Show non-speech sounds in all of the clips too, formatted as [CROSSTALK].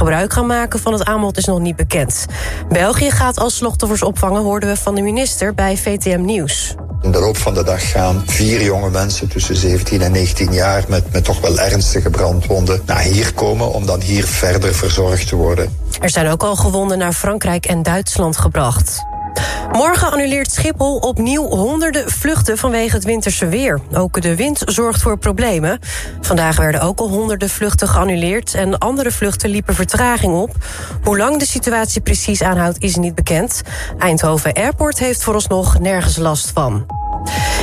gebruik gaan maken van het aanbod is nog niet bekend. België gaat als slachtoffers opvangen, hoorden we van de minister bij VTM Nieuws. In de loop van de dag gaan vier jonge mensen tussen 17 en 19 jaar met, met toch wel ernstige brandwonden naar hier komen om dan hier verder verzorgd te worden. Er zijn ook al gewonden naar Frankrijk en Duitsland gebracht. Morgen annuleert Schiphol opnieuw honderden vluchten vanwege het winterse weer. Ook de wind zorgt voor problemen. Vandaag werden ook al honderden vluchten geannuleerd... en andere vluchten liepen vertraging op. Hoe lang de situatie precies aanhoudt is niet bekend. Eindhoven Airport heeft vooralsnog nergens last van.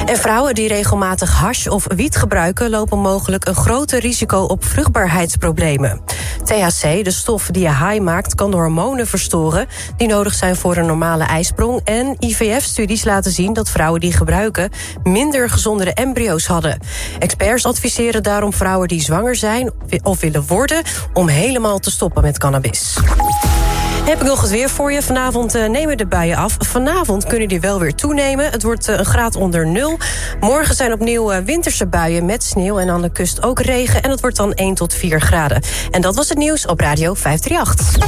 En vrouwen die regelmatig hash of wiet gebruiken... lopen mogelijk een groter risico op vruchtbaarheidsproblemen. THC, de stof die je high maakt, kan de hormonen verstoren... die nodig zijn voor een normale ijsprong. En IVF-studies laten zien dat vrouwen die gebruiken... minder gezondere embryo's hadden. Experts adviseren daarom vrouwen die zwanger zijn of willen worden... om helemaal te stoppen met cannabis. Heb ik nog het weer voor je. Vanavond uh, nemen de buien af. Vanavond kunnen die wel weer toenemen. Het wordt uh, een graad onder nul. Morgen zijn opnieuw uh, winterse buien met sneeuw... en aan de kust ook regen. En het wordt dan 1 tot 4 graden. En dat was het nieuws op Radio 538.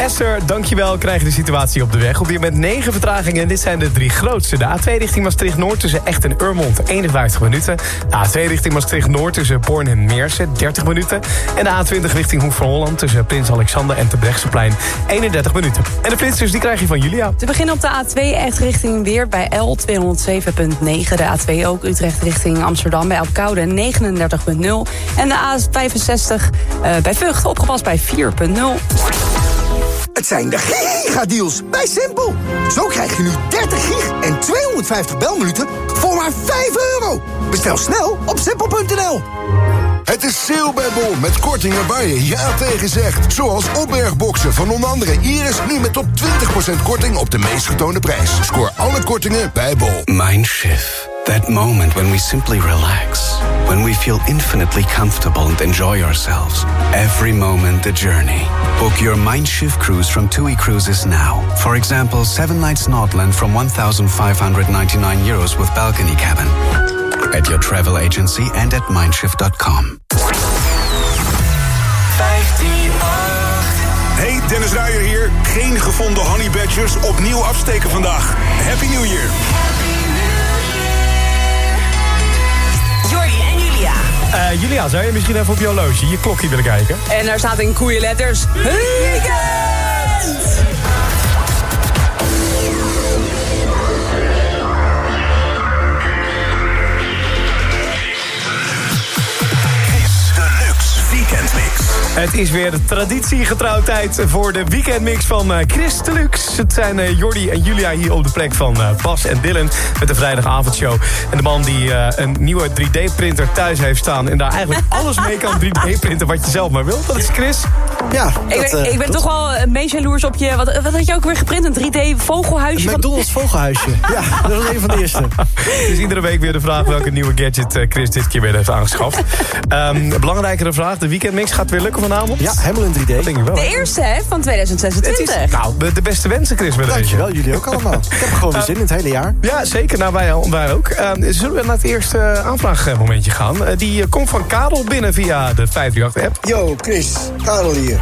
Esther, dankjewel. Krijg je de situatie op de weg. Op dit moment 9 vertragingen. Dit zijn de drie grootste. De A2 richting Maastricht-Noord tussen Echt en Urmond 51 minuten. De A2 richting Maastricht-Noord tussen Born en Meersen 30 minuten. En de A20 richting Hoek van Holland tussen Prins Alexander en Terbrechtseplein 31 minuten. En de flitsers die krijg je van Julia. Te beginnen op de A2 echt richting Weer bij L 207.9. De A2 ook Utrecht richting Amsterdam bij Elkoude 39.0. En de A65 uh, bij Vught opgepast bij 4.0. Het zijn de gigadeals bij Simpel. Zo krijg je nu 30 gig en 250 belminuten voor maar 5 euro. Bestel snel op simpel.nl. Het is sale bij Bol met kortingen waar je ja tegen zegt. Zoals opbergboxen van onder andere Iris nu met tot 20% korting op de meest getoonde prijs. Scoor alle kortingen bij Bol. Mindshift. That moment when we simply relax. When we feel infinitely comfortable and enjoy ourselves. Every moment the journey. Book your Mindshift cruise from TUI Cruises now. For example, 7 nights Nordland from 1,599 euros with balcony cabin. At your travel agency and at mindshift.com. Hey, Dennis Ruijer hier. Geen gevonden honey badgers. Opnieuw afsteken vandaag. Happy New Year. Jordi en Julia. Uh, Julia, zou je misschien even op je horloge je klokje willen kijken? En daar staat in koeienletters... Weekend! Het is weer traditiegetrouw tijd voor de weekendmix van uh, Chris Deluxe. Het zijn uh, Jordi en Julia hier op de plek van uh, Bas en Dylan met de vrijdagavondshow. En de man die een nieuwe 3D-printer thuis heeft staan... en daar eigenlijk [LAUGHS] alles mee kan 3D-printen wat je zelf maar wilt. Dat is Chris. Ja, ik ben, ik ben toch wel een beetje jaloers op je... Wat, wat had je ook weer geprint? Een 3D-vogelhuisje? Een McDonald's vogelhuisje. [LAUGHS] ja, dat was een van de eerste. [LAUGHS] Dus iedere week weer de vraag welke nieuwe gadget Chris dit keer weer heeft aangeschaft. um, belangrijkere vraag, de weekendmix gaat weer lukken vanavond? Ja, helemaal in 3D. denk ik wel. De eerste hè, van 2026. Is, nou, de beste wensen, Chris. Bij Dankjewel, jullie ook allemaal. ik heb er gewoon weer zin in het hele jaar. Ja, zeker. Nou, wij, wij ook. Uh, zullen we naar het eerste aanvraagmomentje gaan? Uh, die komt van Karel binnen via de 538-app. Yo, Chris. Karel hier.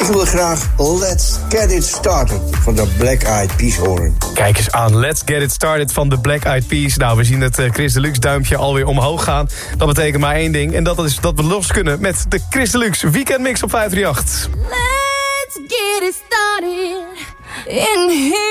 Ik wil graag Let's Get It Started van de Black Eyed Peas horen. Kijk eens aan, Let's Get It Started van de Black Eyed Peas. Nou, we zien het Chris Deluxe duimpje alweer omhoog gaan. Dat betekent maar één ding. En dat is dat we los kunnen met de Chris Deluxe Weekendmix op 538. Let's get it started in here.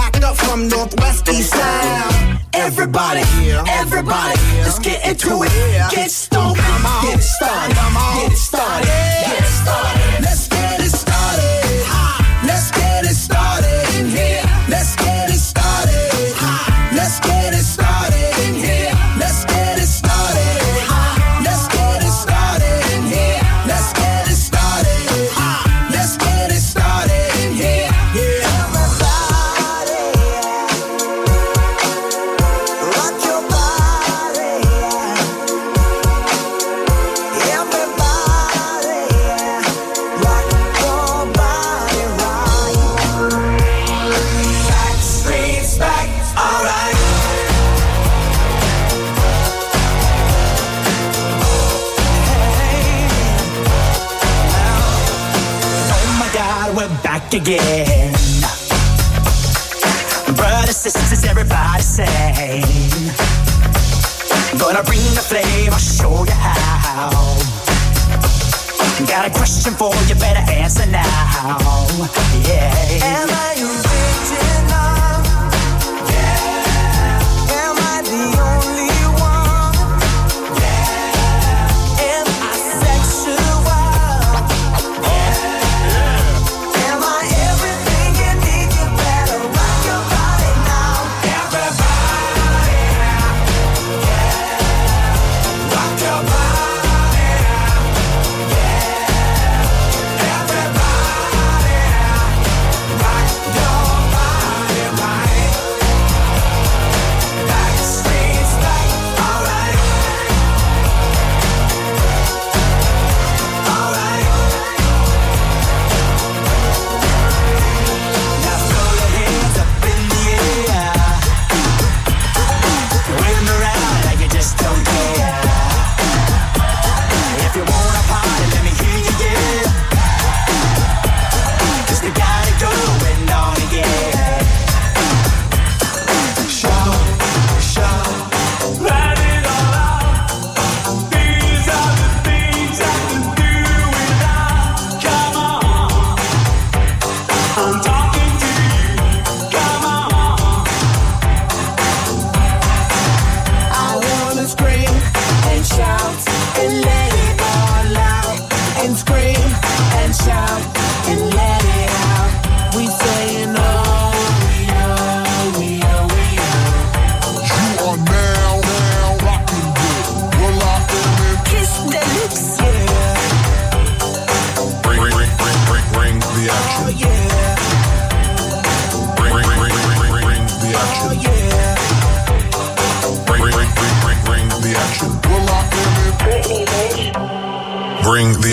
Act up from Northwest East Side. Everybody, everybody, let's get into it. Get stoned, get it started, get it started, get it started. Let's Brothers, sisters, everybody sing. Gonna bring the flame, I'll show you how. Got a question for you, better answer now. Yeah.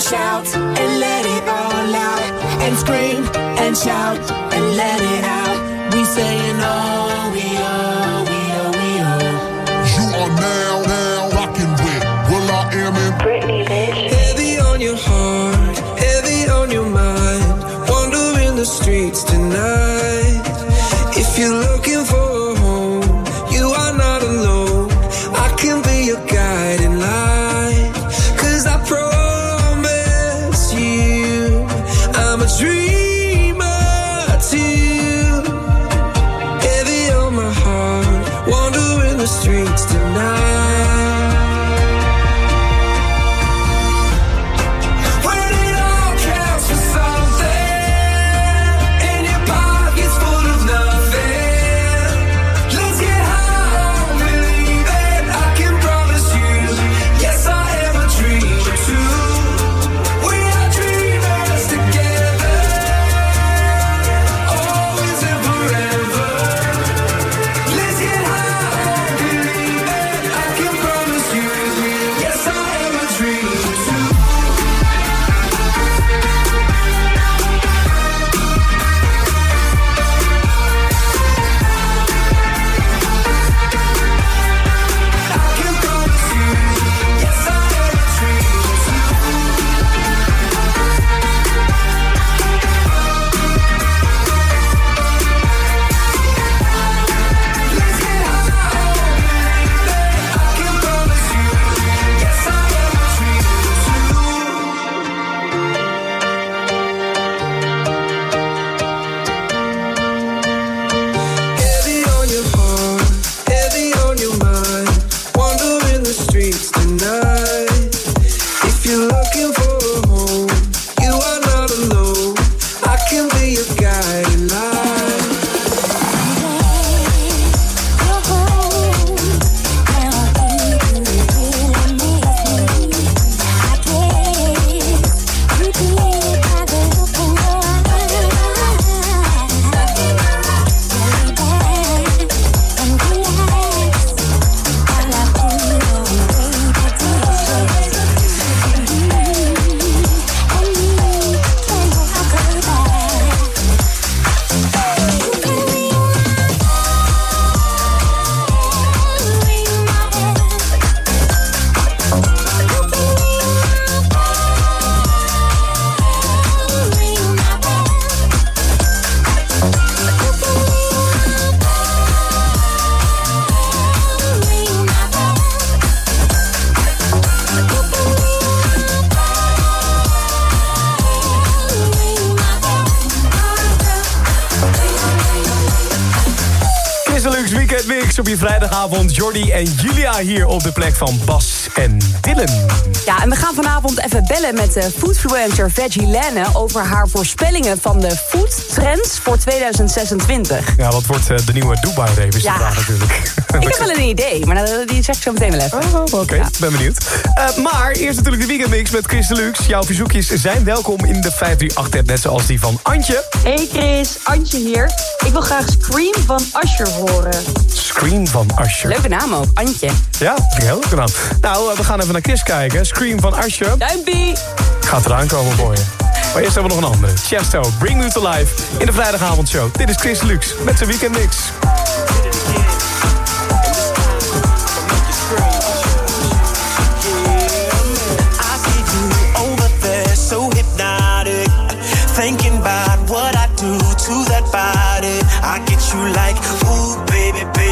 and shout and let it all out. And scream and shout and let it out. We saying oh, we oh, we oh, we oh. You are now, now rocking with Will I Am in Britney, bitch. Heavy on your heart, heavy on your mind. Wandering the streets tonight. If you're looking Jordi en Julia hier op de plek van Bas en Dylan. Ja, en we gaan vanavond even bellen met eh, de foodfluencer Veggie Lenne... over haar voorspellingen van de foodtrends voor 2026. Ja, wat wordt eh, de nieuwe Dubai-revisie. ja. natuurlijk. Ik heb wel een idee, maar die zeg ik zo meteen wel even. Oh, oké. Okay. Ben benieuwd. Eh, maar eerst natuurlijk de weekendmix met Chris Lux. Jouw verzoekjes zijn welkom in de 538-app, net zoals die van Antje. Hey Chris, Antje hier. Ik wil graag Scream van Asher horen. Scream van Asher. Leuke naam ook, Antje. Ja, een heel leuke naam. Nou, eh, we gaan even naar Chris kijken. Scream van Asher. Duimpie. Gaat eraan komen voor je. Maar eerst hebben we nog een andere. Chesto, Bring Me To Life in de vrijdagavondshow. Dit is Chris Lux met zijn weekendmix. to that body. I get you like, ooh, baby, baby.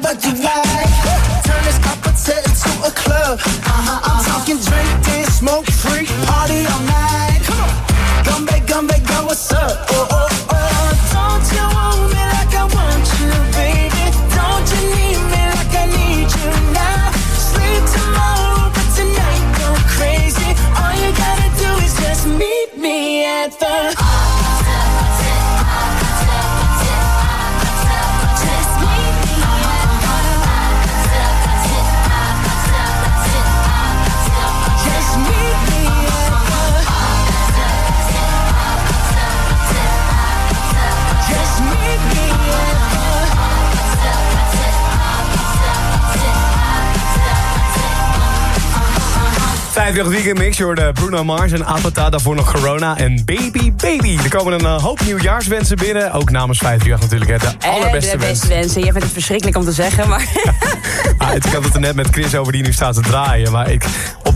But you. 5 weekend mix, je hoorde Bruno Mars en Apata, daarvoor nog Corona en Baby Baby. Er komen een eh, hoop nieuwjaarswensen binnen, ook namens 538 natuurlijk, hè, de allerbeste de wensen. beste wensen. Jij vindt het verschrikkelijk om te zeggen, maar... [LAUGHS] Ah, ik had het er net met Chris over die nu staat te draaien. Maar ik,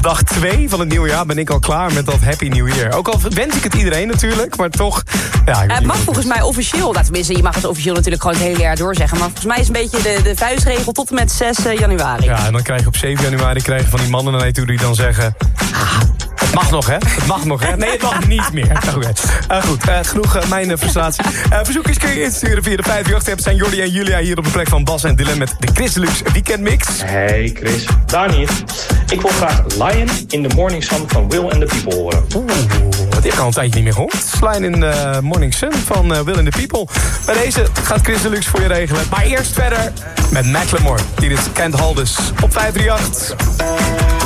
dag 2 van het nieuwe jaar ben ik al klaar met dat Happy New Year. Ook al wens ik het iedereen natuurlijk, maar toch... Ja, het mag volgens mij officieel, nou, tenminste, je mag het officieel natuurlijk gewoon het hele jaar doorzeggen. Maar volgens mij is een beetje de, de vuistregel tot en met 6 januari. Ja, en dan krijg je op 7 januari krijg je van die mannen naar je toe die dan zeggen... "Ah, Het mag nog, hè? Het mag nog, hè? Nee, het mag niet meer. [LAUGHS] Oké. Eh, goed, eh, genoeg eh, mijn frustratie. Eh, verzoekjes kun je insturen via de 538-app. Zijn Jordi en Julia hier op de plek van Bas en Dylan... met de Chris Deluxe Weekend Mix. Hey Chris, Daan hier. Ik wil graag Lion in the Morning Sun van Will and the People horen. Oeh, wat ik al een tijdje niet meer gehoord. Slijn in de Morning Sun van Will and the People. Bij deze gaat Chris Deluxe voor je regelen. Maar eerst verder met Macklemore. Hier is Kent Haldus op 538.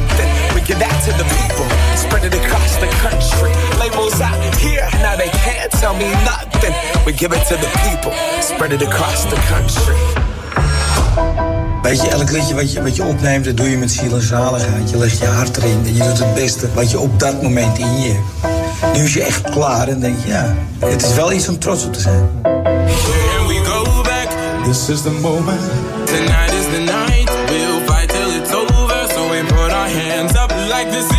Give that to the people, spread it across the country. Labels out here, now they can't tell me nothing. We give it to the people, spread it across the country. Weet je, elk liedje wat je, wat je opneemt, dat doe je met ziel en zaligheid. Je legt je hart erin en je doet het beste wat je op dat moment in je hebt. Nu is je echt klaar en denk je, ja, het is wel iets om trots op te zijn. Here we go back. This is the moment. Tonight is the night. Like the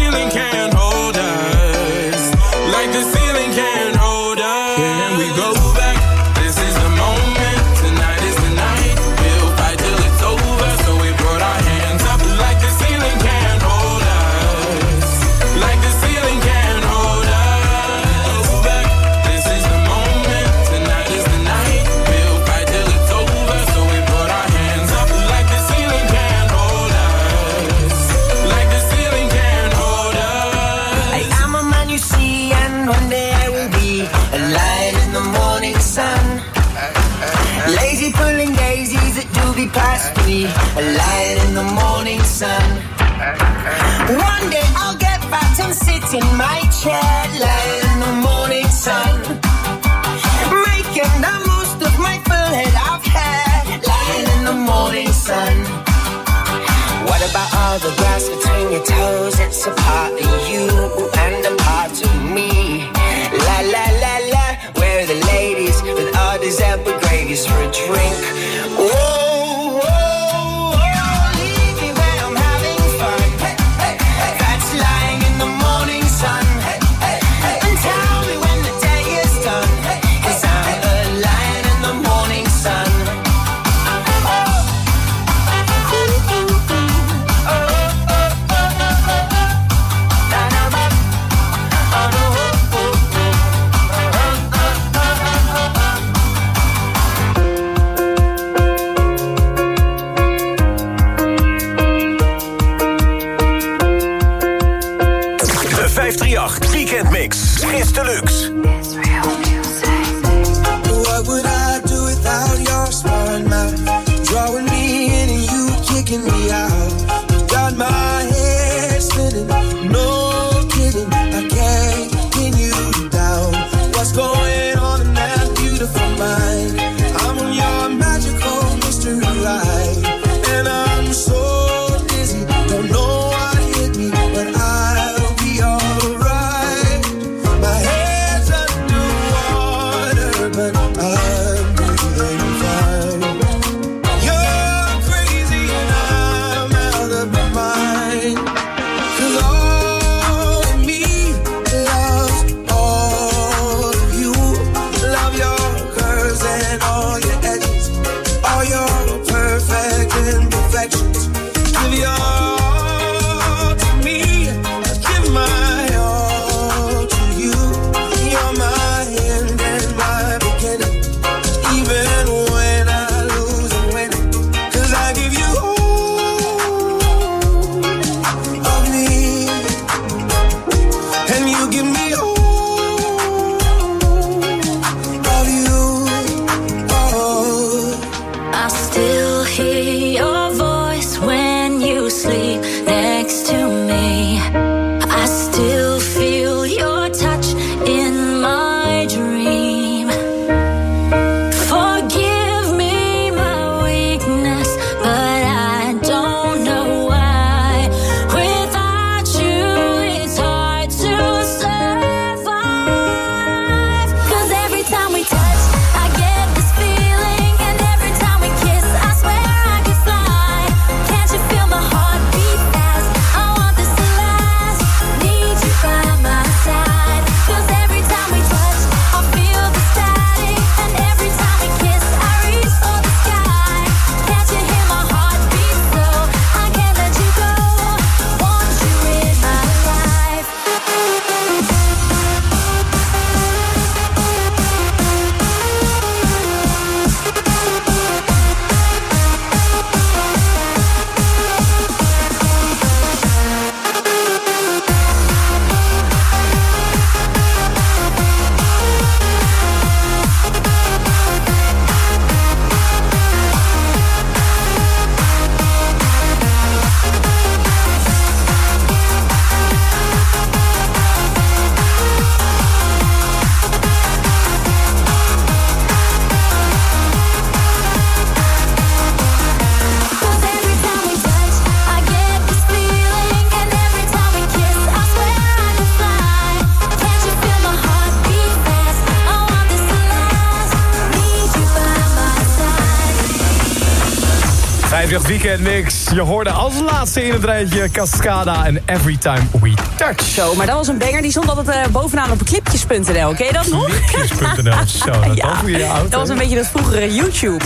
50 Weekend Mix. Je hoorde als laatste in het rijtje Cascada en Every Time We Touch. Zo, maar dat was een banger. Die stond altijd eh, bovenaan op clipjes.nl. Ken je dat nog? Clipjes.nl. Zo, dat [LAUGHS] Ja, auto. dat was een beetje het vroegere YouTube.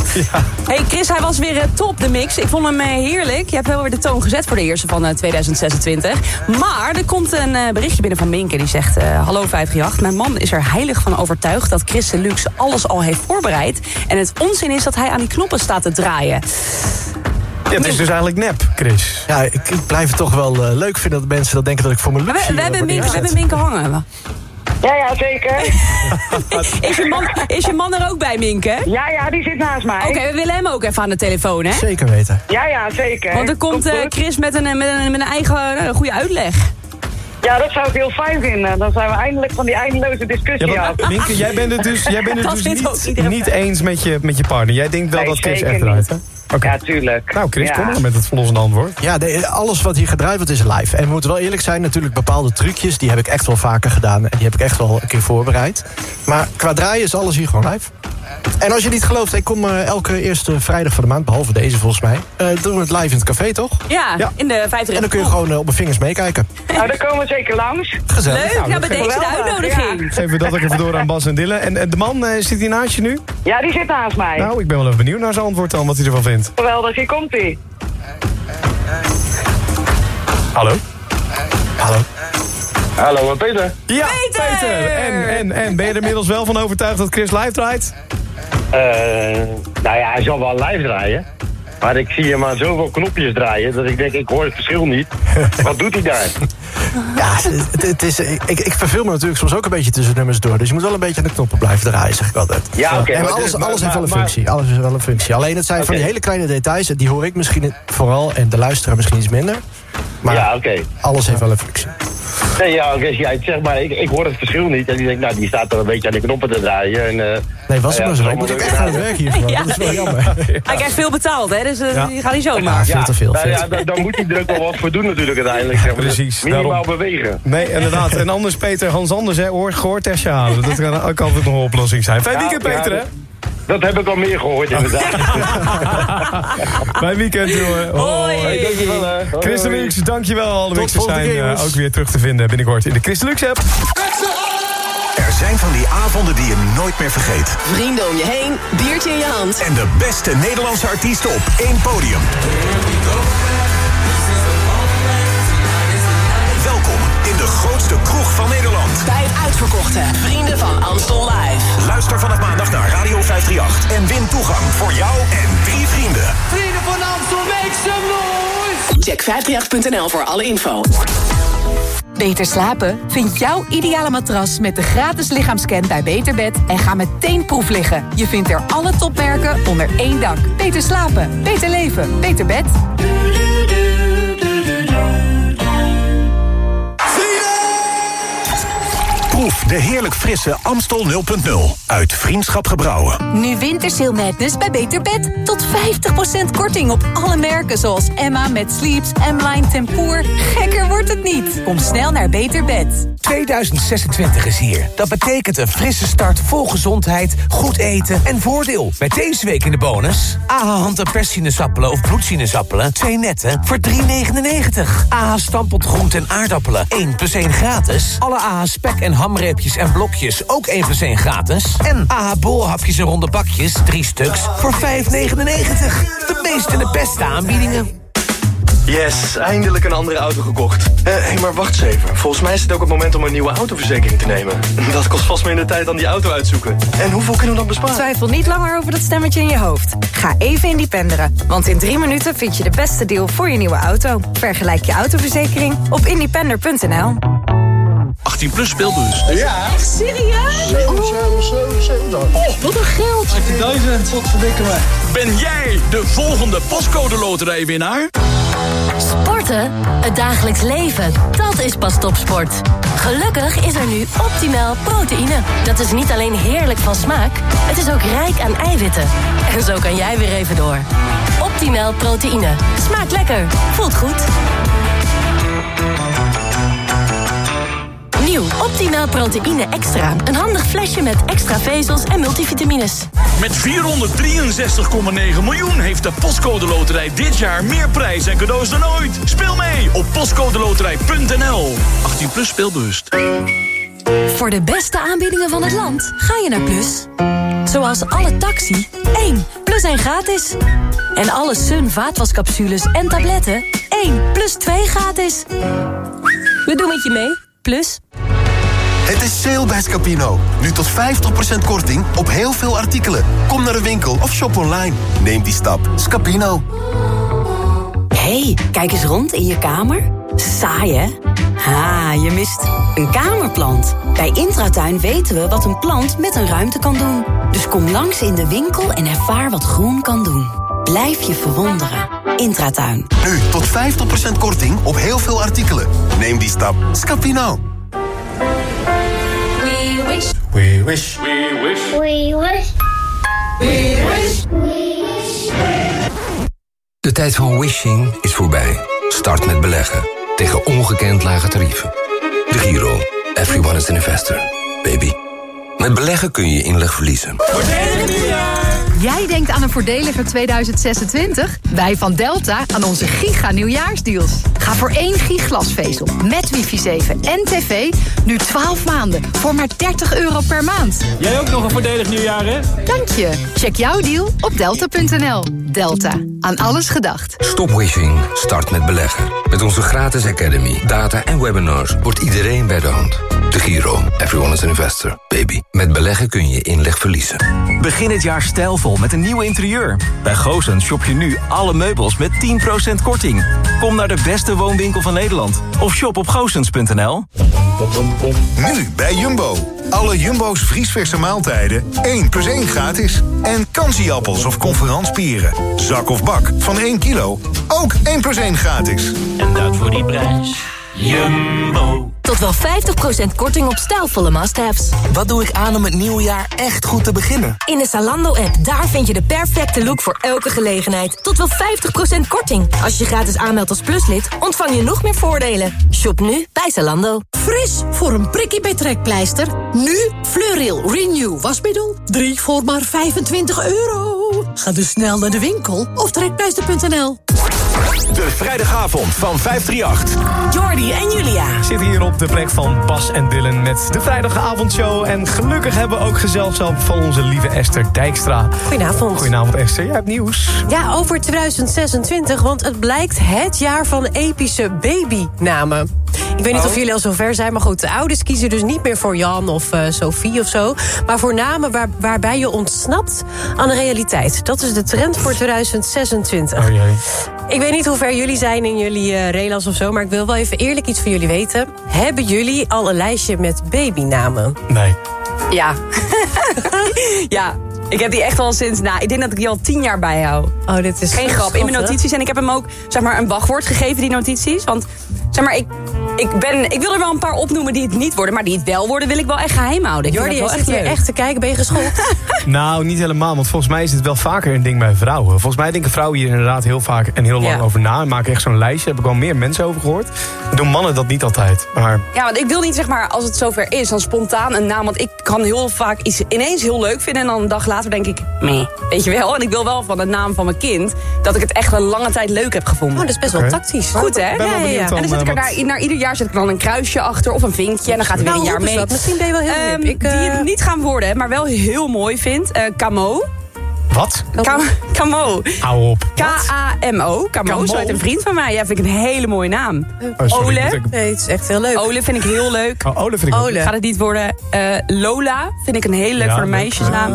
Hey Chris, hij was weer eh, top, de mix. Ik vond hem eh, heerlijk. Je hebt wel weer de toon gezet voor de eerste van eh, 2026. Maar er komt een berichtje binnen van Minke. Die zegt, hallo 538. Mijn man is er heilig van overtuigd dat Chris Deluxe alles al heeft voorbereid. En het onzin is dat hij aan die knoppen staat te draaien. Ja, het is dus eigenlijk nep, Chris. Ja, ik, ik blijf het toch wel eh, leuk vinden dat mensen dat denken dat ik voor mijn luxe we, we, hebben Minke, we hebben Minke hangen. Ja, ja, zeker. [LAUGHS] Is je, man, is je man er ook bij, Minke? Ja, ja, die zit naast mij. Oké, we willen hem ook even aan de telefoon, hè? Zeker weten. Ja, ja, zeker. Want er komt eh. Chris met een, met een, met een eigen goede uitleg. Ja, dat zou ik heel fijn vinden. Dan zijn we eindelijk van die eindeloze discussie Ja, af. Minke, jij bent het dus, jij bent het [LAUGHS] dus niet, niet eens met je, met je partner. Jij denkt wel Nee, dat Chris echt draait, hè? Oké. Ja, tuurlijk. Nou, Chris, Ja. kom maar met het verlossende antwoord. Ja, de- alles wat hier gedraaid wordt is live. En we moeten wel eerlijk zijn, natuurlijk bepaalde trucjes... die heb ik echt wel vaker gedaan en die heb ik echt wel een keer voorbereid. Maar qua draaien is alles hier gewoon live. En als je niet gelooft, ik kom eh, elke eerste vrijdag van de maand... behalve deze volgens mij, eh, doen we het live in het café, toch? Ja, in de vijfde En dan kun je gewoon eh, op mijn vingers meekijken. Nou, daar komen we zeker langs. Gezellig. Leuk, nou, bij deze de uitnodiging. Geven we dat ook even door aan Bas en Dylan. En, en de man, eh, zit hier naast je nu? Ja, die zit naast mij. Nou, ik ben wel even benieuwd naar zijn antwoord dan, wat hij ervan vindt. Geweldig, hier komt hij. Hallo? Hallo? Hallo, Peter. Ja, Peter! En, en, en, ben je er inmiddels wel van overtuigd dat Chris live draait? Eh, nou ja, hij zal wel live draaien. Maar ik zie hem aan zoveel knopjes draaien dat ik denk, ik hoor het verschil niet. [LAUGHS] Wat doet hij daar? Ja, het, het is, ik, ik verveel me natuurlijk soms ook een beetje tussen nummers door. Dus je moet wel een beetje aan de knoppen blijven draaien, zeg ik altijd. Ja, oké, En maar alles, maar- alles heeft wel een maar- functie. Alles heeft wel een functie. Alleen het zijn van die hele kleine details. Die hoor ik misschien vooral en de luisteraar misschien iets minder. Maar ja, oké. alles heeft wel een functie. Nee, ja, oké, ja, zeg maar, ik, ik hoor het verschil niet. En die denkt, nou, die staat er een beetje aan de knoppen te draaien. En, eh, Nee, was het maar zo. Ik moet ook echt aan het werk hiervoor. Ja, Dat is wel jammer. [LAUGHS] Hij krijgt veel betaald, hè? Dus eh, Ja. die gaat niet zomaar. veel te veel, Nou veel ja, dan, dan moet hij er ook wel wat voor doen natuurlijk uiteindelijk. Zeg maar. Precies, Minimaal daarom. bewegen. Nee, inderdaad. En anders Peter Hans Anders, hè, hoor, gehoortestje halen. Dat kan ook altijd nog een oplossing zijn. Fijn Ja, weekend, ja, Peter, hè? Dat heb ik al meer gehoord inderdaad. [LAUGHS] Fijn weekend, jongen. Hoi. Hey, dankjewel hè. Hoi, Chris hoi. Deluxe, dankjewel. Alle Tot zijn eh, ook weer terug te vinden binnenkort in de Chris Deluxe app. Er zijn van die avonden die je nooit meer vergeet. Vrienden om je heen, biertje in je hand. En de beste Nederlandse artiesten op één podium. Welkom in de grootste kroeg van Nederland. Bij het uitverkochte Vrienden van Amstel Live. Luister vanaf maandag naar Radio 538 en win toegang voor jou en drie vrienden. Vrienden van Amstel, make some noise! Check 538.nl voor alle info. Beter slapen? Vind jouw ideale matras met de gratis lichaamscan bij Beterbed en ga meteen proef liggen. Je vindt er alle topmerken onder één dak. Beter slapen, beter leven, beter bed. Proef de heerlijk frisse Amstel 0.0 uit Vriendschap Gebrouwen. Nu Wintersail Madness bij Beter Bed. Tot 50% korting op alle merken zoals Emma met Sleeps, M-Line Tempoor. Gekker wordt het niet. Kom snel naar Beter Bed. 2026 is hier. Dat betekent een frisse start vol gezondheid, goed eten en voordeel. Met deze week in de bonus... AHA hand- en perssinezappelen of bloedsinezappelen... twee netten voor 3,99. AHA stampot groente en aardappelen 1 plus 1 gratis. Alle AHA spek en hamreepjes en blokjes ook 1 plus 1 gratis. En AHA bolhapjes en ronde bakjes, 3 stuks voor 5,99. De meeste en de beste aanbiedingen. Yes, eindelijk een andere auto gekocht. Hé, hey, maar wacht eens even. Volgens mij is het ook het moment om een nieuwe autoverzekering te nemen. [LAUGHS] Dat kost vast minder tijd dan die auto uitzoeken. En hoeveel kunnen we dan besparen? Twijfel niet langer over dat stemmetje in je hoofd. Ga even independeren, want in drie minuten vind je de beste deal voor je nieuwe auto. Vergelijk je autoverzekering op independer.nl. 18 plus speelbus. Ja. Echt serieus? Oh, wat een geld. 18.000, wat verdikken me. Ben jij de volgende postcode loterijwinnaar? Sporten? Het dagelijks leven. Dat is pas topsport. Gelukkig is er nu optimaal proteïne. Dat is niet alleen heerlijk van smaak, het is ook rijk aan eiwitten. En zo kan jij weer even door. Optimaal proteïne. Smaakt lekker. Voelt goed. Nieuw optimaal proteïne extra. Een handig flesje met extra vezels en multivitamines. Met 463,9 miljoen heeft de Postcode Loterij dit jaar meer prijs en cadeaus dan ooit. Speel mee op postcodeloterij.nl. 18 plus speelbewust. Voor de beste aanbiedingen van het land ga je naar Plus. Zoals alle taxi, 1 plus 1 gratis. En alle Sun vaatwascapsules en tabletten, 1 plus 2 gratis. We doen het je mee, Plus. Het is sale bij Scapino. Nu tot 50% korting op heel veel artikelen. Kom naar de winkel of shop online. Neem die stap. Scapino. hey, kijk eens rond in je kamer. Saai, hè? Ha, je mist een kamerplant. Bij Intratuin weten we wat een plant met een ruimte kan doen. Dus kom langs in de winkel en ervaar wat groen kan doen. Blijf je verwonderen. Intratuin. Nu tot 50% korting op heel veel artikelen. Neem die stap. Scapino. We wish. We wish. We wish. We wish. We wish. De tijd van wishing is voorbij. Start met beleggen. Tegen ongekend lage tarieven. De Giro. Everyone is an investor. Baby. Met beleggen kun je inleg verliezen. Jij denkt aan een voordeliger 2026? Wij van Delta aan onze giga nieuwjaarsdeals. Ga voor één giglasvezel met wifi 7 en tv nu 12 maanden voor maar 30 euro per maand. Jij ook nog een voordelig nieuwjaar, hè? Dank je. Check jouw deal op delta.nl. Delta. Aan alles gedacht. Stop wishing. Start met beleggen. Met onze gratis academy, data en webinars wordt iedereen bij de hand. De Giro. Everyone is an investor. Baby. Met beleggen kun je inleg verliezen. Begin het jaar stijlvol met een nieuw interieur. Bij Goosens shop je nu alle meubels met 10% korting. Kom naar de beste woonwinkel van Nederland. Of shop op goosens.nl. Nu bij Jumbo. Alle Jumbo's vriesverse maaltijden 1 plus 1 gratis. En kansieappels of conferanspieren. Zak of bak van 1 kilo. Ook 1 plus 1 gratis. En dat voor die prijs. Jumbo. Tot wel 50% korting op stijlvolle must-haves. Wat doe ik aan om het nieuwe jaar echt goed te beginnen? In de Zalando-app, daar vind je de perfecte look voor elke gelegenheid. Tot wel 50% korting. Als je gratis aanmeldt als pluslid, ontvang je nog meer voordelen. Shop nu bij Zalando. Fris voor een prikkie bij trekpleister. Nu Fleuril Renew wasmiddel. 3 voor maar 25 euro. Ga dus snel naar de winkel of trekpleister.nl. De vrijdagavond van 538. Jordi en Julia. Zitten hier op de plek van Bas en Dylan met de vrijdagavondshow. En gelukkig hebben we ook gezelschap van onze lieve Esther Dijkstra. Goedenavond. Goedenavond Esther, jij hebt nieuws. Ja, over 2026, want het blijkt het jaar van epische babynamen. Ik weet niet Oh. of jullie al zover zijn, maar goed, de ouders kiezen dus niet meer voor Jan of eh, Sophie of zo. Maar voor namen waar, waarbij je ontsnapt aan de realiteit. Dat is de trend voor 2026. Oh jee. Ik weet niet hoe ver jullie zijn in jullie eh relas of zo, maar ik wil wel even eerlijk iets van jullie weten. Hebben jullie al een lijstje met babynamen? Nee. Ja. [LAUGHS] ja. Ik heb die echt al sinds, nou, ik denk dat ik die al tien jaar bijhoud. Oh, dit is Geen grap, in mijn notities. En ik heb hem ook, zeg maar, een wachtwoord gegeven, die notities. Want, zeg maar, ik, ik, ben, ik wil er wel een paar opnoemen die het niet worden. Maar die het wel worden, wil ik wel echt geheim houden. Ik Jordi, dat je wel zit hier leuk. echt te kijken. Ben je geschokt? [LAUGHS] Nou, niet helemaal, want volgens mij is het wel vaker een ding bij vrouwen. Volgens mij denken vrouwen hier inderdaad heel vaak en heel lang Ja. over na. En maken echt zo'n lijstje, daar heb ik wel meer mensen over gehoord. Doen mannen dat niet altijd, maar... Ja, want ik wil niet, zeg maar, als het zover is, dan spontaan een naam. Want ik kan heel vaak iets ineens heel leuk vinden. En dan een dag later denk ik, meh. Weet je wel? En ik wil wel van de naam van mijn kind dat ik het echt een lange tijd leuk heb gevonden. Oh, dat is best wel tactisch. Goed, hè? Wel benieuwd dan, En dan zet ik er eh, naar, ieder jaar zet ik dan een kruisje achter of een vinkje. En dan gaat hij weer Nou, een jaar mee. Misschien ben je wel heel hip. Ik, Die eh, het niet gaan worden, maar wel heel mooi vind. Eh Camo. Wat? Camo. Camo. Hou op. K-A-M-O. Camo, Camo? zo heet een vriend van mij. Ja, vind ik een hele mooie naam. Oh, sorry, Ole. ik- Nee, het is echt heel leuk. Ole vind ik heel leuk. Oh, Ole vind ik ook. Ole. Gaat het niet worden. Eh, Lola vind ik een hele leuk Ja, voor een meisjesnaam.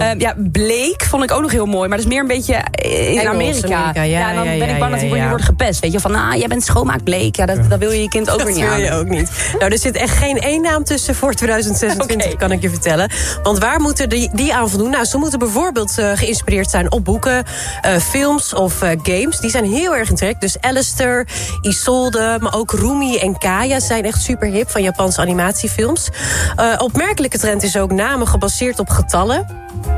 Eh, ja, Blake vond ik ook nog heel mooi. Maar dat is meer een beetje eh, in Engels, Amerika. Amerika, ja, en dan ja, ben ik ja, bang dat ja, je ja. wordt gepest. Weet je, van ah, jij bent schoonmaak Blake. Ja, dat, dat wil je je kind ook Dat weer niet wil aan. je ook niet. Nou, er zit echt geen één naam tussen voor [LAUGHS] 2026, Oké. kan ik je vertellen. Want waar moeten die, die aan voldoen? Nou, ze moeten bijvoorbeeld geïnspireerd zijn op boeken, eh, films of eh, games. Die zijn heel erg in trek. Dus Alistair, Isolde, maar ook Rumi en Kaya zijn echt super hip van Japanse animatiefilms. Eh, opmerkelijke trend is ook namen gebaseerd op getallen.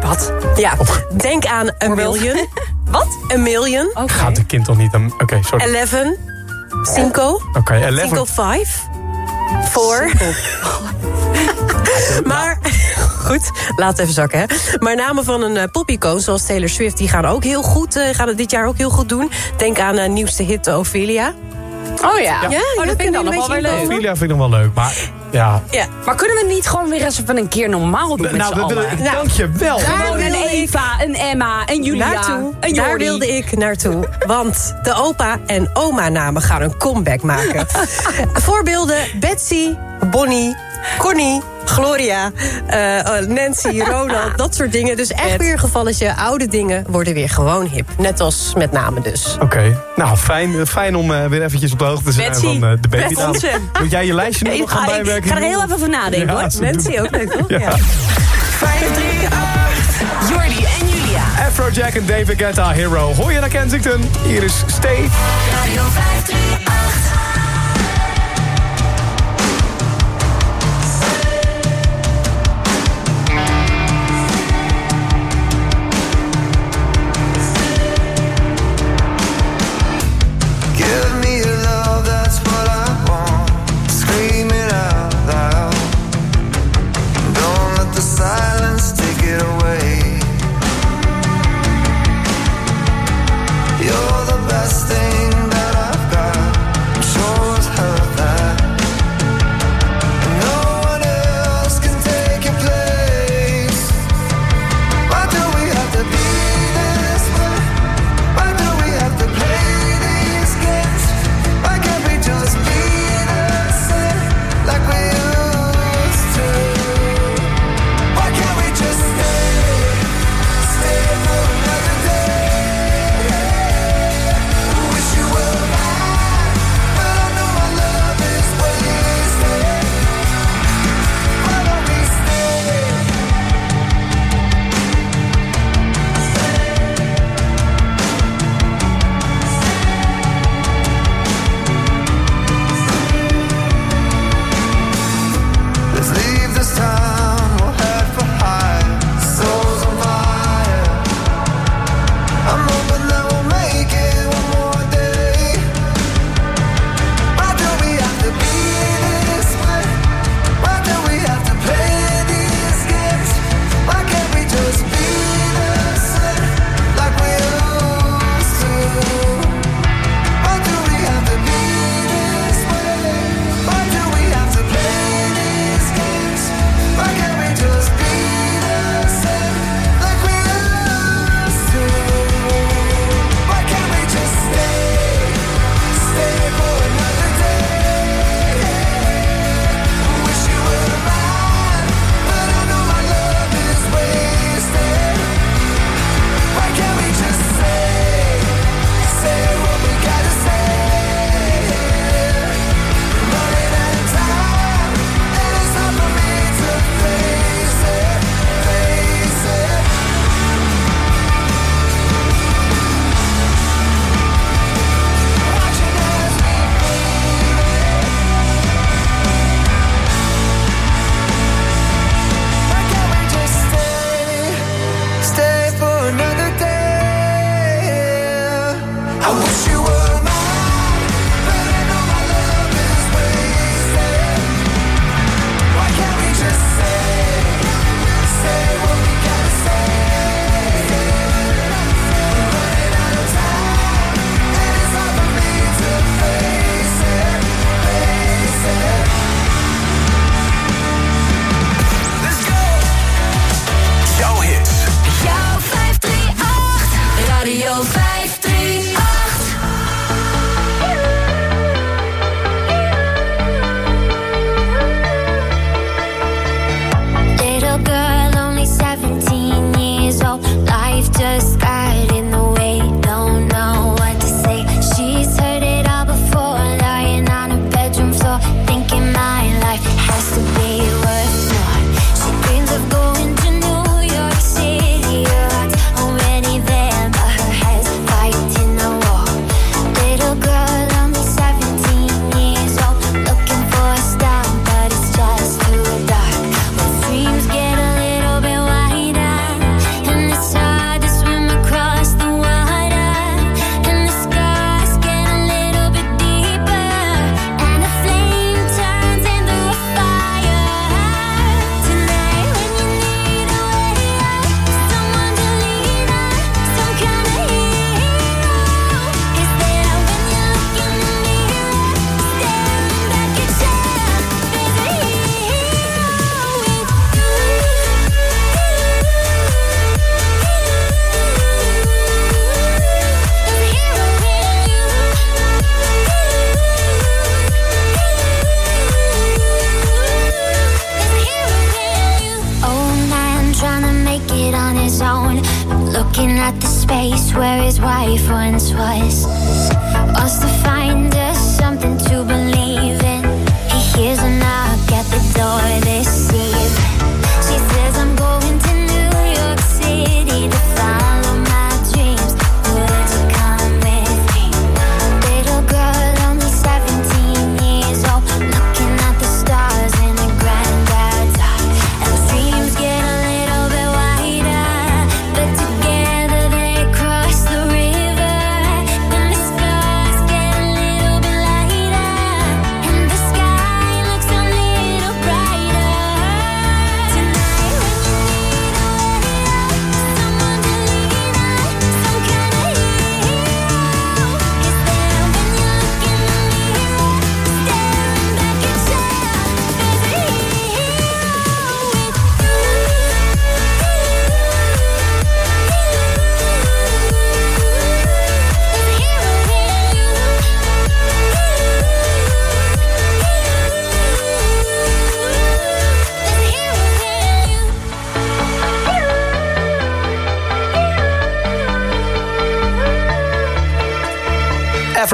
Wat? Ja, denk aan a million. [LAUGHS] Wat? A million. Gaat het kind toch niet aan... Oké, sorry. Eleven. Cinco. Oké, 11. Cinco five. voor. [LAUGHS] [LAUGHS] maar, [LAUGHS] goed, laat even zakken, hè. Maar namen van een uh, popicoon, zoals Taylor Swift... die gaan, ook heel goed, eh, gaan het dit jaar ook heel goed doen. Denk aan de nieuwste hit Ophelia. Oh ja. Ja, oh, dat vind ik dan nog wel weer leuk. Ophelia vind ik nog wel leuk, maar ja. Ja. Maar kunnen we niet gewoon weer eens even een keer normaal doen met Nou, z'n allen? dank je wel. Gewoon een Eva, een Emma, een Julia, Naartoe. een Daar wilde ik naartoe. Want de opa en oma namen gaan een comeback maken. [LAUGHS] Voorbeelden Betsy, Bonnie, Connie, Gloria, eh, eh, Nancy, [LAUGHS] Ronald, dat soort dingen. Dus echt weer een gevalletje. Oude dingen worden weer gewoon hip. Net als met namen dus. Oké, nou fijn, fijn om eh, weer eventjes op de hoogte te zijn Betsy, van eh, de Betsy. babynaam. Moet jij je lijstje nu nog [LAUGHS] gaan ga- ik bijwerken? ga er heel even over nadenken, hoor. ze Nancy doen- ook leuk, toch? Ja. Ja. 538. Jordi en Julia. Afrojack en David Guetta, Hero. Hoor je naar Kensington? Hier is Steve. Radio 538.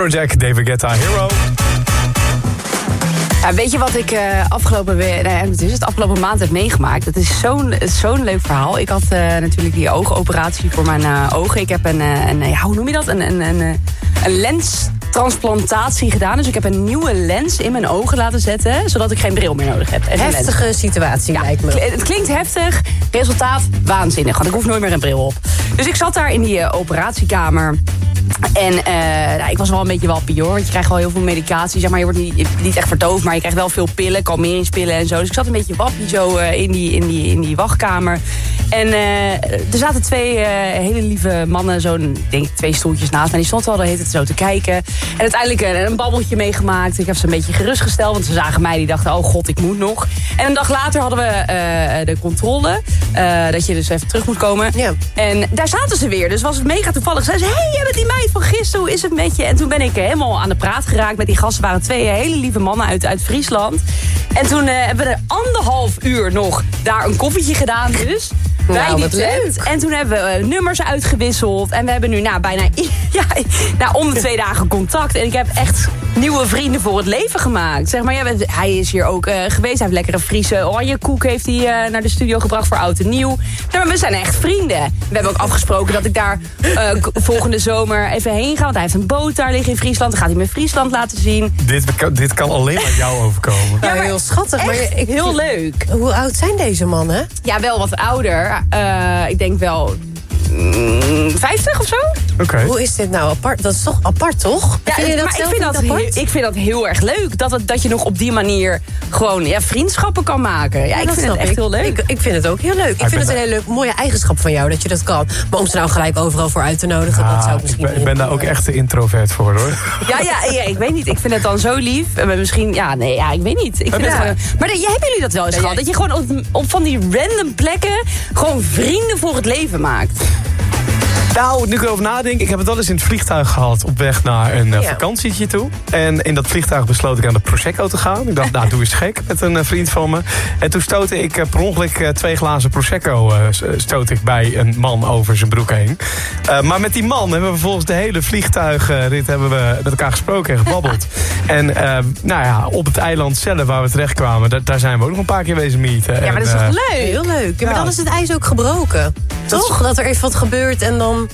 Afrojack, David Guetta, Hero. Ja, weet je wat ik eh, afgelopen, we- nou ja, het is het afgelopen maand heb meegemaakt? Het is zo'n zo'n leuk verhaal. Ik had eh, natuurlijk die oogoperatie voor mijn eh, ogen. Ik heb een, een ja, hoe noem je dat? Een, een, een, een lenstransplantatie gedaan. Dus ik heb een nieuwe lens in mijn ogen laten zetten... zodat ik geen bril meer nodig heb. En geen lens. Heftige situatie, lijkt me. Het klinkt heftig, resultaat waanzinnig. Want ik hoef nooit meer een bril op. Dus ik zat daar in die operatiekamer. En eh, nou, ik was wel een beetje wappie hoor. Want je krijgt wel heel veel medicatie. Zeg maar, je wordt niet, niet echt verdoofd, maar je krijgt wel veel pillen, kalmeringspillen en zo. Dus ik zat een beetje wappie zo eh, in, die, in, die, in die wachtkamer. En eh, er zaten twee hele lieve mannen, zo'n denk ik twee stoeltjes naast mij. Die stond wel de hele tijd zo te kijken. En uiteindelijk een babbeltje meegemaakt. Ik heb ze een beetje gerustgesteld, want ze zagen mij. Die dachten, oh god, ik moet nog. En een dag later hadden we de controle. dat je dus even terug moet komen. En daar zaten ze weer. Dus was het mega toevallig. Zeiden ze, hey, jij bent die meid van gisteren. Hoe is het met je? En toen ben ik helemaal aan de praat geraakt met die gasten. waren twee hele lieve mannen uit, uit Friesland. En toen eh, hebben we er anderhalf uur nog daar een koffietje gedaan dus. Nou, bij die wat tent. En toen hebben we eh, nummers uitgewisseld. En we hebben nu nou, bijna [LAUGHS] ja, nou, om de twee dagen contact. En ik heb echt nieuwe vrienden voor het leven gemaakt. Zeg maar, ja, hij is hier ook eh, geweest. Hij heeft lekkere Friese oranje koek heeft hij, eh, naar de studio gebracht voor oud en nieuw. Nou, maar we zijn echt vrienden. We hebben ook afgesproken dat ik daar eh, volgende zomer even heen ga. Want hij heeft een boot daar liggen in Friesland. Dan gaat hij me Friesland laten zien. Dit kan, dit kan alleen maar jou overkomen. Ja, heel schattig. Maar ik, heel leuk. Hoe oud zijn deze mannen? Ja, wel wat ouder. Eh, ik denk wel mm, 50 of zo. Oké. Hoe is dit nou apart? Dat is toch apart, toch? Ja, vind je dat maar ik vind dat, apart? heel, ik vind dat heel erg leuk. Dat, het, dat je nog op die manier gewoon ja, vriendschappen kan maken. Ja, ik dat vind het echt heel leuk. Ik, ik vind het ook heel leuk. Ik ik vind het een hele leuk, mooie eigenschap van jou dat je dat kan. Maar om ze nou gelijk overal voor uit te nodigen, dat zou ik Ah, ik misschien ben, ik ben daar ook echt te introvert voor hoor. Ja, ja, ja, ik weet niet. Ik vind het dan zo lief. En misschien, ja, nee, ja, ik weet niet. Ik vind Ja. het gewoon, maar de- hebben jullie dat wel eens gehad? Dat je gewoon op, op van die random plekken gewoon vrienden voor het leven maakt. Nou, nu ik erover nadenk, ik heb het wel eens in het vliegtuig gehad op weg naar een eh, vakantietje toe. En in dat vliegtuig besloot ik aan de Prosecco te gaan. Ik dacht, [LAUGHS] nou, doe eens gek met een eh, vriend van me. En toen stootte ik eh, per ongeluk twee glazen Prosecco stoot ik bij een man over zijn broek heen. Maar met die man hebben we vervolgens de hele vliegtuigrit hebben we met elkaar gesproken en gebabbeld. [LAUGHS] en nou ja, op het eiland zelf waar we terechtkwamen, daar, daar zijn we ook nog een paar keer wezen meeten. Ja, maar En, dat is toch leuk? Heel leuk. Ja, maar dan is het ijs ook gebroken. Toch? Dat er even wat gebeurt en dan...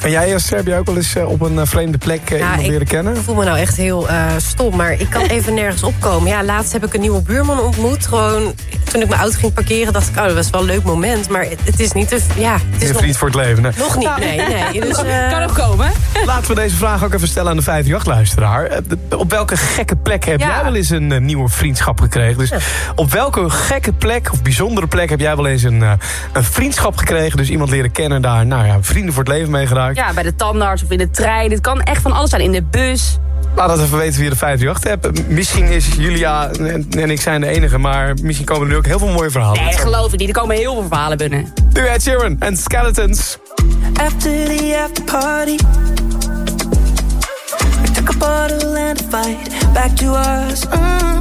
En jij, Esther, heb jij ook wel eens eh, op een eh, vreemde plek eh, Ja, iemand ik leren kennen? voel me nou echt heel eh, stom, maar ik kan [LAUGHS] even nergens opkomen. Ja, laatst heb ik een nieuwe buurman ontmoet. Gewoon, toen ik mijn auto ging parkeren, dacht ik... oh, dat was wel een leuk moment, maar het, het is niet... Te, ja, het is Je nog, vriend voor het leven. Nee. nog niet, nee. nee. [LAUGHS] Dus, eh, Kan nog komen. Laten we deze vraag ook even stellen aan de 538-luisteraar. Eh, Op welke gekke plek heb Ja. jij wel eens een eh, nieuwe vriendschap gekregen? Dus op welke gekke plek of bijzondere plek heb jij wel eens een, eh, een vriendschap gekregen? Dus iemand leren kennen daar, nou ja, vrienden voor het leven mee geraakt? Ja, bij de tandarts of in de trein. Het kan echt van alles zijn. In de bus. Laat dat even weten via de 538 hebt. Misschien is Julia en ik zijn de enige, maar misschien komen er nu ook heel veel mooie verhalen. Nee, geloof ik niet. Er komen heel veel verhalen binnen. Nu Ed Sheeran en Skeletons. After the after party, we took a bottle and a fight back to us. Mm.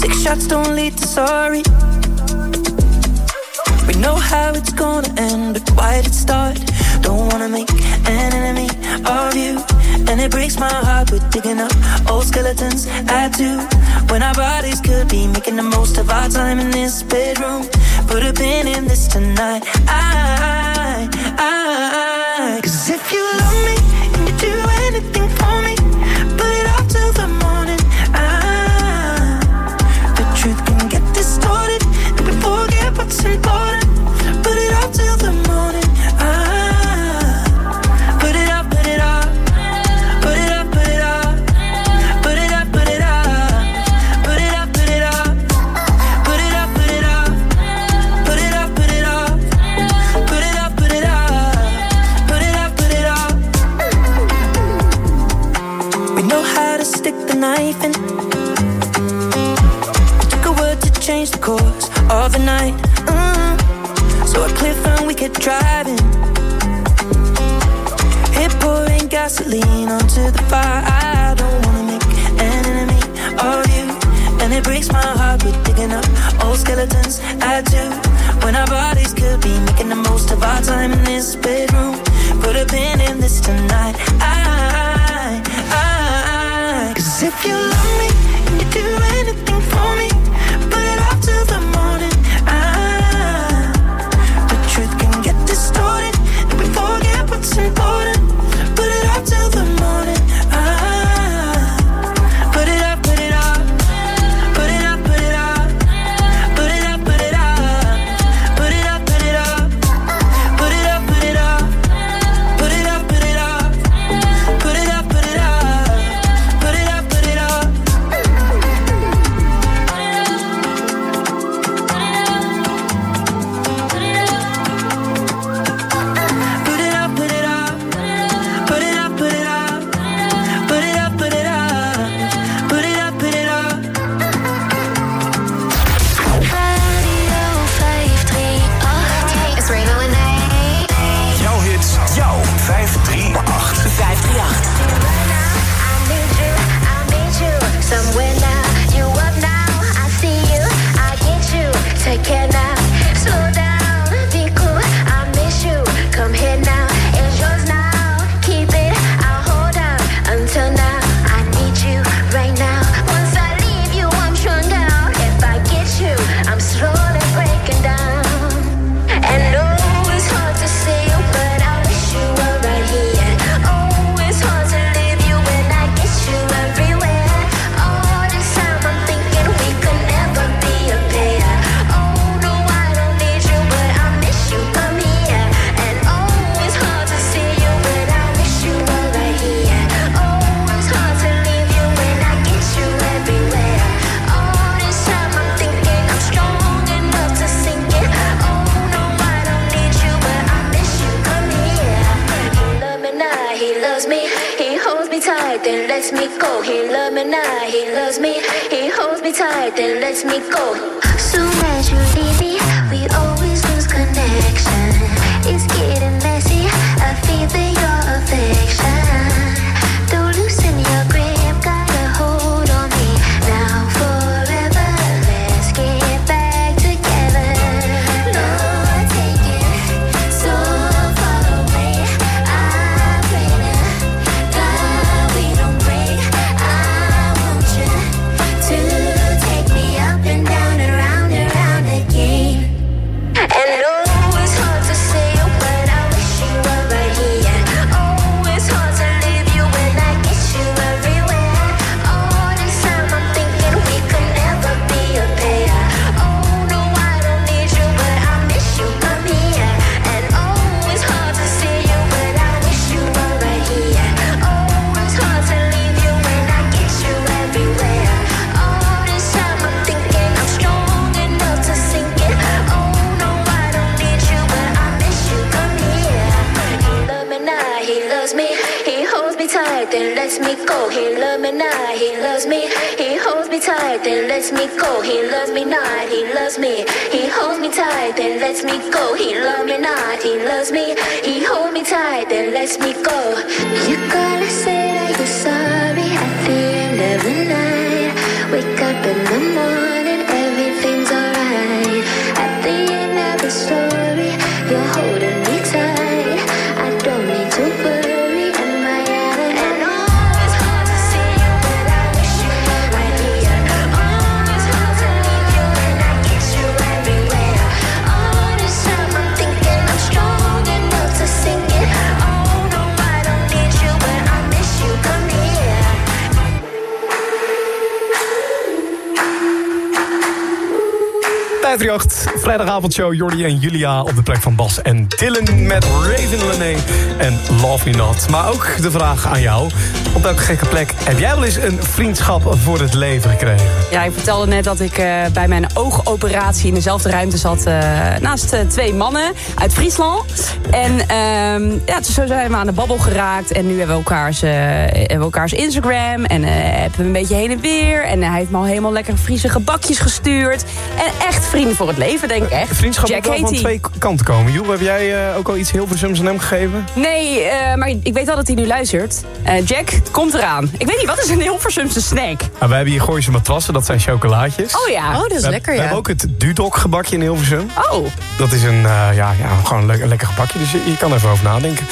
Six shots don't lead to sorry. We know how it's gonna end, but why did it start? Don't wanna make an enemy of you. And it breaks my heart, we're digging up old skeletons. I do. When our bodies could be making the most of our time in this bedroom. Put a pin in this tonight. I, I, cause if you love me all tonight. Mm. Mm-hmm. So a cliff and we kept driving. Hit pouring gasoline onto the fire. I don't wanna make an enemy of you, and it breaks my heart. We're digging up old skeletons. I do. When our bodies could be making the most of our time in this bedroom. I've been in this tonight. I, I, I. Cause if you love me. right, then let me go. Soon as you leave me. lets me go. He loves me not, he loves me. He hold me tight, then lets me go. You Vrijdagavondshow Jordi en Julia op de plek van Bas en Dylan... met Raven Lane en Love Me Not. Maar ook de vraag aan jou. Op welke gekke plek heb jij wel eens een vriendschap voor het leven gekregen? Ja, ik vertelde net dat ik eh, bij mijn oogoperatie... in dezelfde ruimte zat eh, naast eh, twee mannen uit Friesland. En ehm, ja, zo zijn we aan de babbel geraakt. En nu hebben we elkaars, hebben we elkaars Instagram. En hebben we een beetje heen en weer. En hij heeft me al helemaal lekker Friese gebakjes gestuurd. En echt vrienden voor het leven, denk. Eh, vriendschap Jack moet wel van twee kanten komen. Joel, heb jij eh, ook al iets heel verzums aan hem gegeven? Nee, eh, maar ik weet wel dat hij nu luistert. Jack, komt eraan. Ik weet niet, wat is een heel verzumse snack? Ah, we hebben hier Gooise matrassen, dat zijn chocolaatjes. Oh ja. Oh, dat is lekker, ja. We hebben ook het Dudok gebakje in Hilversum. Oh. Dat is een, ja, ja, gewoon een, lekker gebakje, dus je, kan er even over nadenken.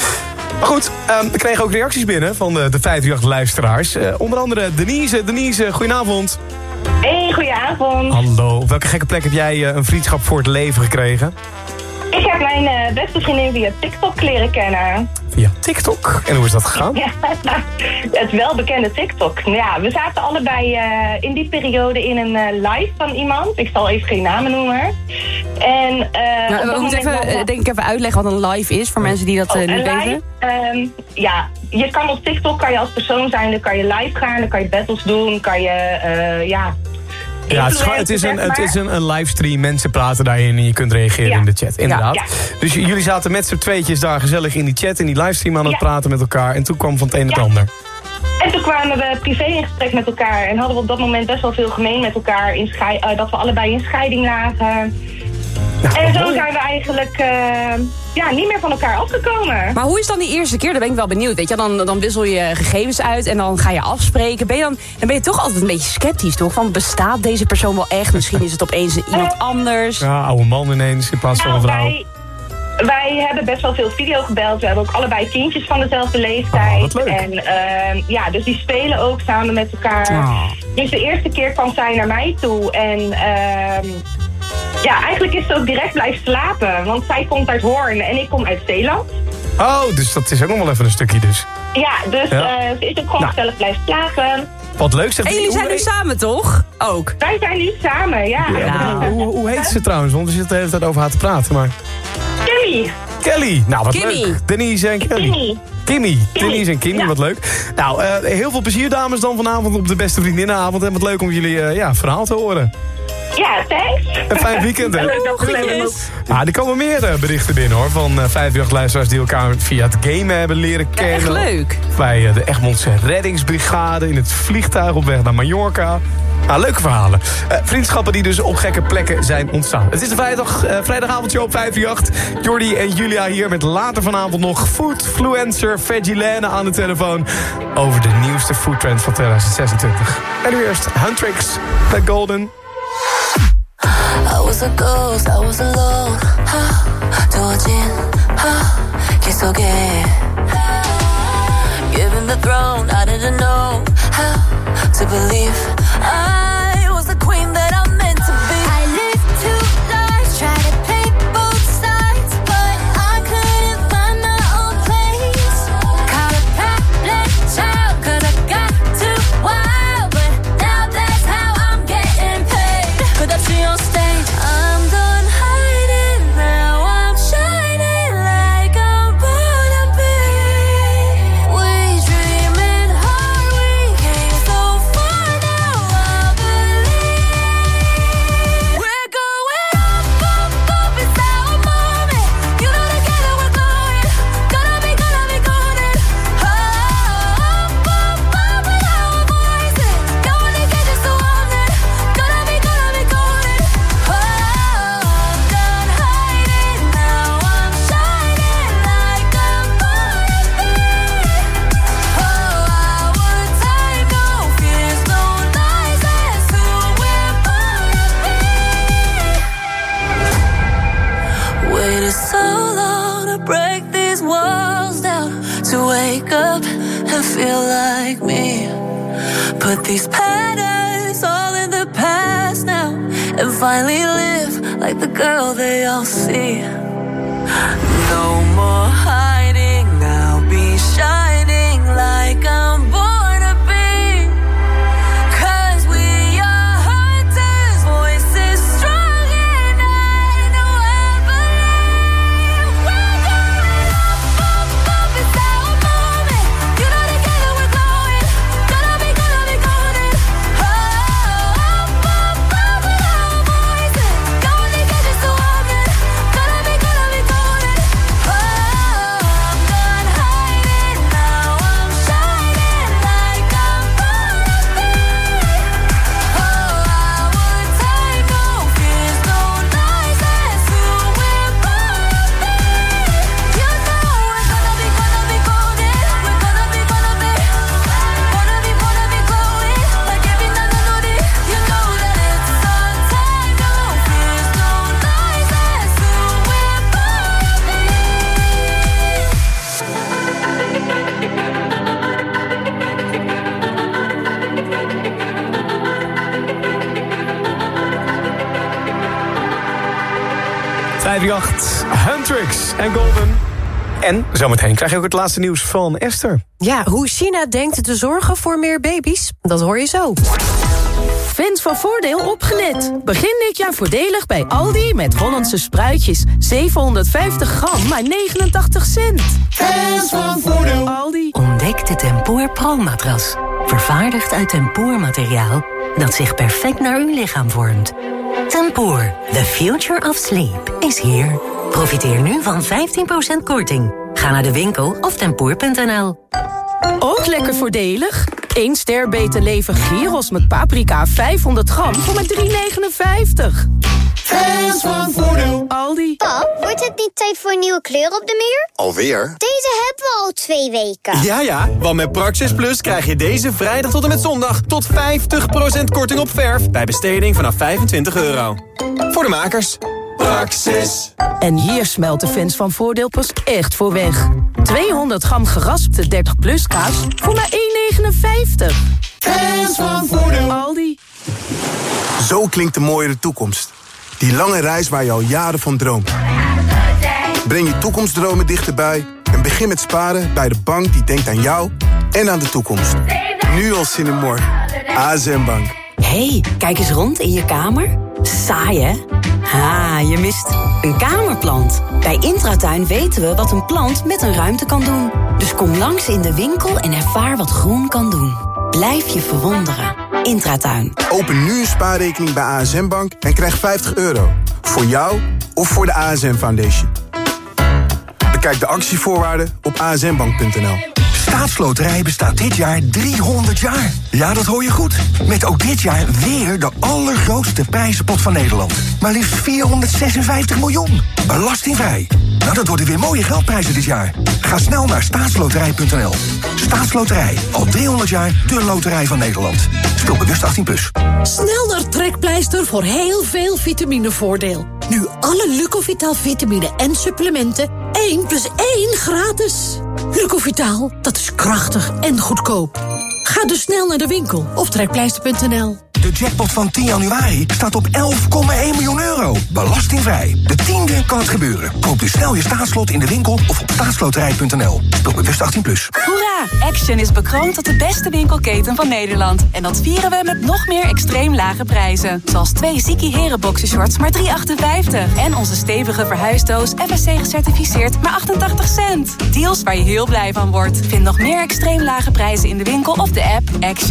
Maar goed, ehm, we kregen ook reacties binnen van de, de luisteraars. Onder andere Denise. Denise, goedenavond. Hey, goedenavond. Hallo. Op welke gekke plek heb jij eh, een vriendschap voor het leven gekregen? Ik heb mijn eh, beste vriendin via TikTok leren kennen. Via TikTok. En hoe is dat gegaan? Ja, [LAUGHS] het welbekende TikTok. Ja, we zaten allebei eh, in die periode in een eh, live van iemand. Ik zal even geen namen noemen. En, eh, Nou, we moeten even, wel- denk ik even uitleggen wat een live is... voor mensen die dat Oh, niet een weten. live, ehm, ja, je kan op TikTok kan je als persoon zijn, dan kan je live gaan, dan kan je battles doen, kan je, eh, ja... Ja, het is, gewoon- het is, een, het is een, een livestream. Mensen praten daarin en je kunt reageren Ja. in de chat. Inderdaad. Ja, Dus jullie zaten met z'n tweetjes daar gezellig in die chat, in die livestream aan het Ja. praten met elkaar. En toen kwam van het een het ander. En toen kwamen we privé in gesprek met elkaar en hadden we op dat moment best wel veel gemeen met elkaar. In eh, dat we allebei in scheiding lagen. en zo zijn we eigenlijk eh, ja, niet meer van elkaar afgekomen. Maar hoe is dan die eerste keer? Daar ben ik wel benieuwd. Weet je, dan, dan wissel je gegevens uit en dan ga je afspreken. Ben je dan, dan ben je toch altijd een beetje sceptisch, toch? Van bestaat deze persoon wel echt? Misschien is het opeens iemand anders. Ja, oude man ineens in plaats van een vrouw. Wij, wij hebben best wel veel video gebeld. We hebben ook allebei kindjes van dezelfde leeftijd. Oh, wat leuk. En ehm, ja, dus die spelen ook samen met elkaar. Ah. Dus de eerste keer kwam zij naar mij toe. En ehm, ja, eigenlijk is ze ook direct blijven slapen. Want zij komt uit Hoorn en ik kom uit Zeeland. Oh, dus dat is ook nog wel even een stukje dus. Ja, dus Ja. eh, ze is ook gewoon Nou. gezellig blijven slapen. Wat leuk zeg. En jullie zijn nu samen, toch? Ook. Wij zijn nu samen, ja. Ja, hoe, hoe heet ze trouwens? Want we zitten de hele tijd over haar te praten. Maar... Kimmy. Kelly. Nou, wat Kimmy. leuk. Denise en Kelly. Kimmy. Kimmy. Denise en Kimmy, wat leuk. Nou, eh, heel veel plezier dames dan vanavond op de beste vriendinnenavond. En wat leuk om jullie eh, ja, verhaal te horen. Ja, thanks. Een fijn weekend, hè? Ja, er komen meer eh, berichten binnen, hoor. Van eh 58 luisteraars die elkaar via het gamen hebben leren kennen. echt leuk. Bij eh, de Egmondse reddingsbrigade in het vliegtuig op weg naar Mallorca. Nou, leuke verhalen. Eh, vriendschappen die dus op gekke plekken zijn ontstaan. Het is een vrijdag, eh, vrijdagavondje op 538. Jordi en Julia hier met later vanavond nog foodfluencer Vegilene aan de telefoon... over de nieuwste foodtrend van 2026. En nu eerst Huntrix met Golden. I was a ghost, I was alone. 두어진 기속에 Given the throne, I didn't know how to believe I En zometeen krijg je ook het laatste nieuws van Esther. Ja, hoe China denkt te zorgen voor meer baby's, dat hoor je zo. Fans van Voordeel opgelet. Begin dit jaar voordelig bij Aldi met Hollandse spruitjes. 750 gram, maar 89 cent. Fans van Voordeel. Aldi. Ontdek de Tempoor Pro-matras. Vervaardigd uit tempoormateriaal dat zich perfect naar uw lichaam vormt. Tempoor, the future of sleep, is here. Profiteer nu van 15% korting. Ga naar de winkel of tempoor.nl. Ook lekker voordelig. 1 ster beter leven gyros met paprika 500 gram voor maar 3,59. Fans van Voordeel. Aldi. Pap, wordt het niet tijd voor een nieuwe kleur op de muur? Alweer? Deze hebben we al twee weken. Ja, ja, want met Praxis Plus krijg je deze vrijdag tot en met zondag... tot 50% korting op verf bij besteding vanaf 25 euro. Voor de makers. Praxis. En hier smelt de fans van Voordeel pas echt voor weg. 200 gram geraspte 30 plus kaas voor maar 1,59. Fans van Voordeel. Aldi. Zo klinkt de mooiere toekomst. Die lange reis waar je al jaren van droomt. Breng je toekomstdromen dichterbij en begin met sparen bij de bank die denkt aan jou en aan de toekomst. Nu al zin in morgen. ASM Bank. hey, kijk eens rond in je kamer. Saai, hè? Ha, je mist een kamerplant. Bij Intratuin weten we wat een plant met een ruimte kan doen. Dus kom langs in de winkel en ervaar wat groen kan doen. Blijf je verwonderen. Intratuin. Open nu een spaarrekening bij ASM Bank en krijg 50 euro. Voor jou of voor de ASM Foundation. Bekijk de actievoorwaarden op asmbank.nl. Staatsloterij bestaat dit jaar 300 jaar. Ja, dat hoor je goed. Met ook dit jaar weer de allergrootste prijzenpot van Nederland. Maar liefst 456 miljoen. Belastingvrij. Nou, dat worden weer mooie geldprijzen dit jaar. Ga snel naar staatsloterij.nl. Staatsloterij. Al 300 jaar de loterij van Nederland. Speel bewust 18+. Plus. Snel naar Trekpleister voor heel veel vitaminevoordeel. Nu alle Lucovitaal vitamine en supplementen 1 plus 1 gratis. Lucovitaal, dat is krachtig en goedkoop. Ga dus snel naar de winkel of trekpleister.nl. De jackpot van 10 januari staat op 11,1 miljoen euro. Belastingvrij. De tiende kan het gebeuren. Koop dus snel je staatslot in de winkel of op staatsloterij.nl. Speel bewust 18+. Plus. Hoera! Action is bekroond tot de beste winkelketen van Nederland. En dat vieren we met nog meer extreem lage prijzen. Zoals twee Ziki Heren boxershorts maar 3,58. En onze stevige verhuisdoos FSC gecertificeerd maar 88 cent. Deals waar je heel blij van wordt. Vind nog meer extreem lage prijzen in de winkel of de app. Action.